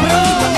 bro.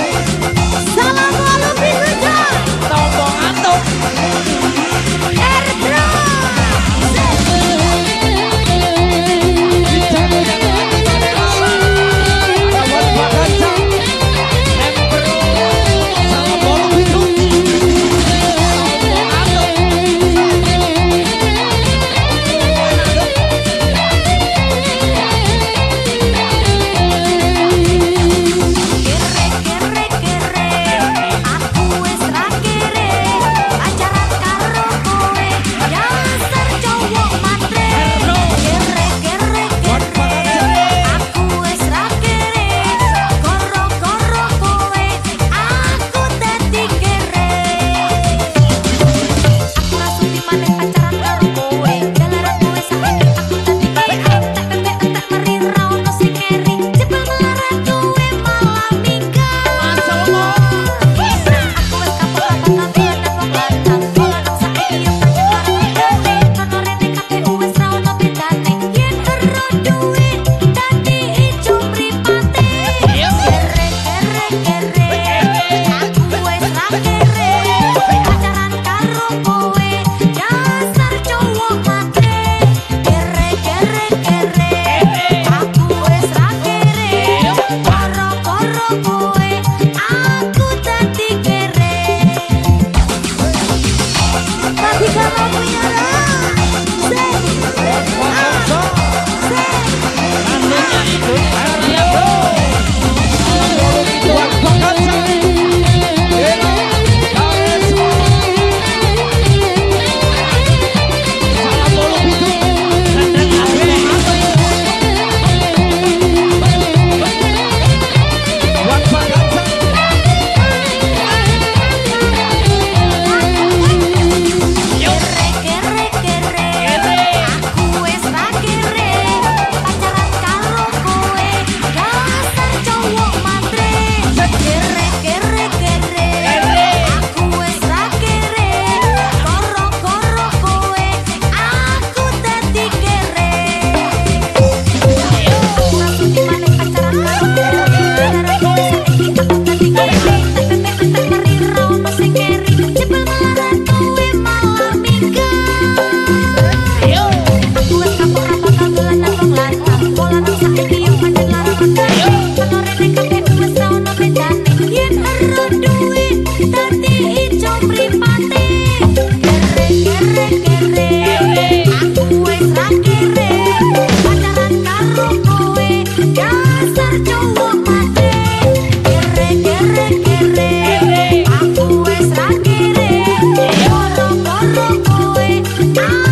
Ah!